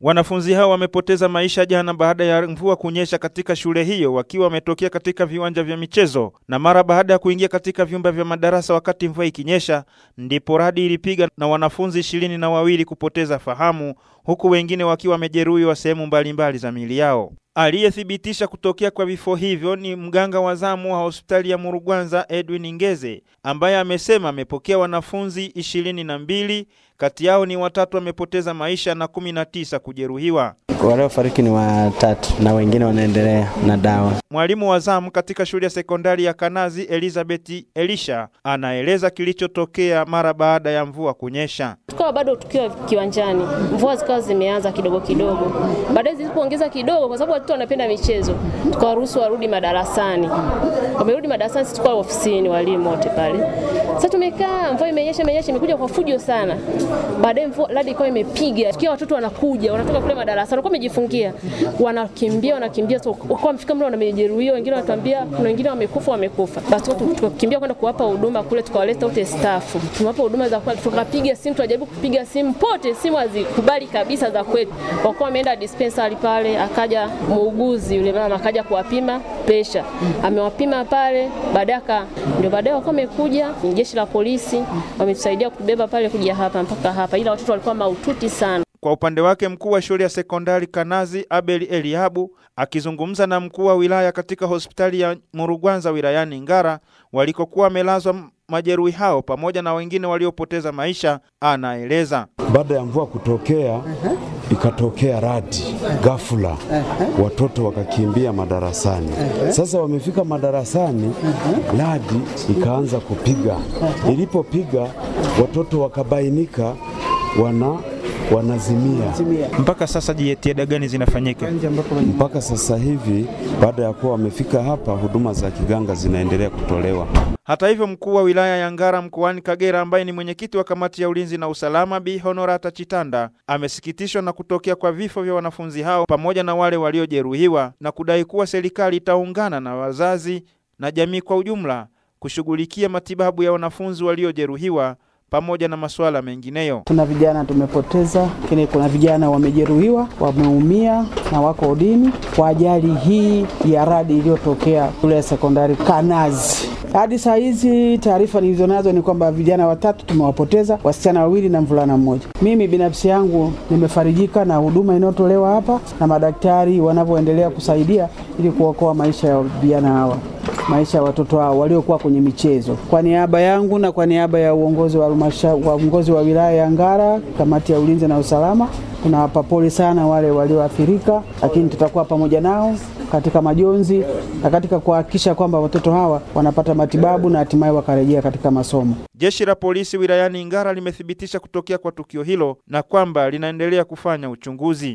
Wanafunzi hao wamepoteza maisha jana baada ya mvua kunyesha katika shule hiyo wakiwa wametokea katika viwanja vya michezo, na mara baada ya kuingia katika vyumba vya madarasa wakati mvua ikinyesha, ndipo radi ilipiga na wanafunzi ishirini na wawili kupoteza fahamu, huku wengine wakiwa wamejeruhiwa sehemu mbalimbali za miili yao. Aliyethibitisha kutokea kwa vifo hivyo ni mganga wa zamu wa hospitali ya Murugwanza Edwin Ngeze, ambaye amesema amepokea wanafunzi ishirini na mbili, kati yao ni watatu wamepoteza maisha na kumi na tisa kujeruhiwa. Waliofariki ni watatu na wengine wanaendelea na dawa. Mwalimu wa zamu katika shule ya sekondari ya Kanazi Elizabeth Elisha anaeleza kilichotokea mara baada ya mvua kunyesha. Tukawa bado tukiwa kiwanjani, mvua zikawa zimeanza kidogo kidogo, baadaye zilipoongeza kidogo, kwa sababu watoto wanapenda michezo, tukawaruhusu warudi madarasani. Wamerudi madarasani, sisi tukawa ofisini, walimu wote pale. Sasa tumekaa, mvua imenyesha, imenyesha, imekuja kwa fujo sana. Baadaye mvua radi ikawa imepiga, tukiwa watoto wanakuja, wanatoka kule madarasa, walikuwa wamejifungia, wanakimbia, wanakimbia, so wakawa wamefika muda wamejeruhiwa, wengine wanatuambia kuna wengine wamekufa, wamekufa. Basi tukakimbia kwenda kuwapa huduma kule, tukawaleta wote staff, tumewapa huduma za kwetu, tukapiga simu, tunajaribu kupiga simu pote, simu hazikubali kabisa za kwetu. Wakuwa wameenda dispensary pale, akaja muuguzi yule mama akaja kuwapima pesha. amewapima pale, baadaye ndio baadaye wakawa wamekuja jeshi la polisi wametusaidia kubeba pale kuja hapa mpaka hapa, ila watoto walikuwa mahututi sana. Kwa upande wake mkuu wa shule ya sekondari Kanazi Abel Eliabu akizungumza na mkuu wa wilaya katika hospitali ya Murugwanza wilayani Ngara walikokuwa wamelazwa majeruhi hao pamoja na wengine waliopoteza maisha, anaeleza. Baada ya mvua kutokea, ikatokea radi ghafula, watoto wakakimbia madarasani. Sasa wamefika madarasani, radi ikaanza kupiga. Ilipopiga, watoto wakabainika wana wanazimia. Mpaka sasa jitihada gani zinafanyika? Mpaka sasa hivi, baada ya kuwa wamefika hapa, huduma za kiganga zinaendelea kutolewa. Hata hivyo, mkuu wa wilaya ya Ngara mkoani Kagera ambaye ni mwenyekiti wa kamati ya ulinzi na usalama Bi Honorata Chitanda amesikitishwa na kutokea kwa vifo vya wanafunzi hao pamoja na wale waliojeruhiwa na kudai kuwa serikali itaungana na wazazi na jamii kwa ujumla kushughulikia matibabu ya wanafunzi waliojeruhiwa pamoja na masuala mengineyo. Kuna vijana tumepoteza, lakini kuna vijana wamejeruhiwa, wameumia na wako udini kwa ajali hii ya radi iliyotokea shule ya sekondari Kanazi. Hadi saa hizi taarifa nilizonazo ni kwamba vijana watatu tumewapoteza, wasichana wawili na mvulana mmoja. Mimi binafsi yangu nimefarijika na huduma inayotolewa hapa na madaktari wanavyoendelea kusaidia ili kuokoa maisha ya vijana hawa maisha ya watoto hao waliokuwa kwenye michezo. Kwa niaba yangu na kwa niaba ya uongozi wa uongozi wa wilaya ya Ngara, kamati ya ulinzi na usalama, tunawapa pole sana wale walioathirika, lakini tutakuwa pamoja nao katika majonzi na katika kuhakikisha kwamba watoto hawa wanapata matibabu na hatimaye wakarejea katika masomo. Jeshi la polisi wilayani Ngara limethibitisha kutokea kwa tukio hilo na kwamba linaendelea kufanya uchunguzi.